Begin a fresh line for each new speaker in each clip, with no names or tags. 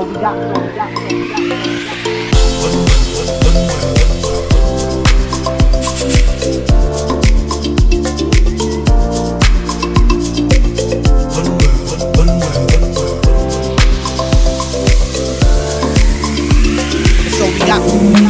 That's all we got. That's all we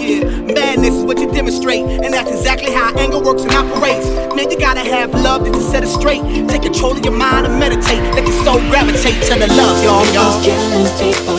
Yeah, madness is what you demonstrate. And that's exactly how anger works and operates. Man, you gotta have love to set it straight. Take control of your mind and meditate. Let your soul gravitate to the love, y'all, y'all.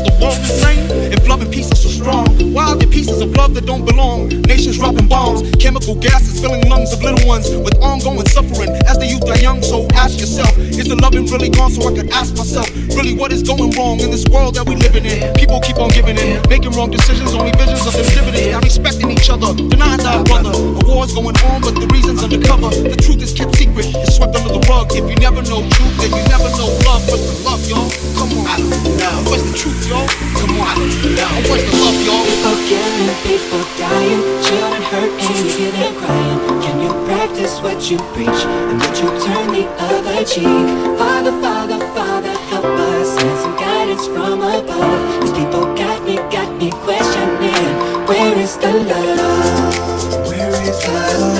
Are strange. Is insane? If love and peace are so strong, why are there pieces of love that don't belong? Nations dropping bombs, chemical gases filling lungs of little ones with ongoing suffering as the youth are young. So ask yourself, is the loving really gone? So I could ask myself, really, what is going wrong in this world that we living in? People keep on giving in, making wrong decisions, only visions of them dividends, not respecting each other, denying our brother. War's going on, but the reason's undercover. The truth is kept secret, it's swept under the rug. If you never know truth, then you never know love. What's the love, y'all? Come on, I don't know. What's the truth, y'all? Come on, I don't know. What's the love, y'all?
People killing, people dying, children hurt and you hear them crying. Can you practice what you preach? And would you turn the other cheek? Father, Father, Father, help us. Send some guidance from above. These people got me, got me questioning. Where is the love? Love?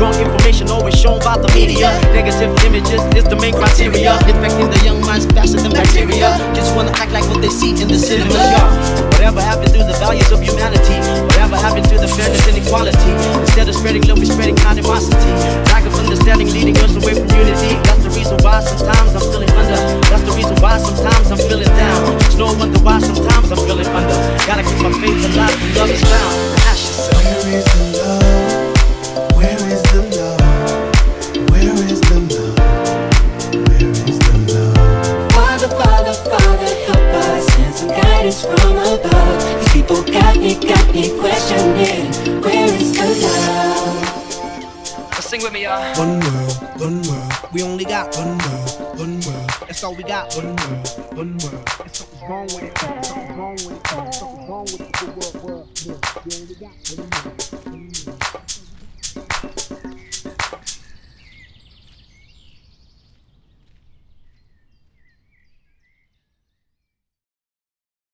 Wrong information always shown by the media. Negative images is the main criteria. Infecting the young minds faster than bacteria. Just wanna act like what they see in the cinemas, y'all. Whatever happened to the values of humanity? Whatever happened to the fairness and equality? Instead of spreading love, we're spreading animosity. Lack of understanding leading us away from unity.
Some guidance from above. These people got me, got me questioning. Where is the love?
Sing with me, y'all.
One world, one world. We only got one world, one world. That's all we got. One world, one world. And something's wrong with it. Something's wrong with it. Something's wrong with it. The world, world, world. You only got